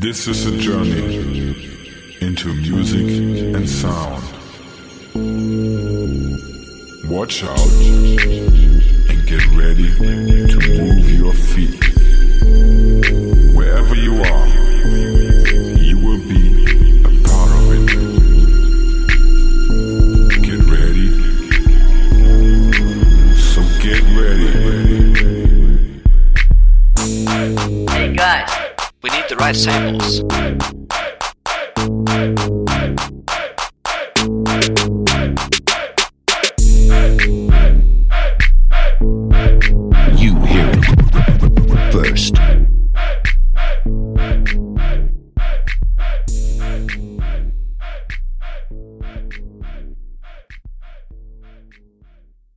This is a journey into music and sound. Watch out and get ready to move your feet. The right samples.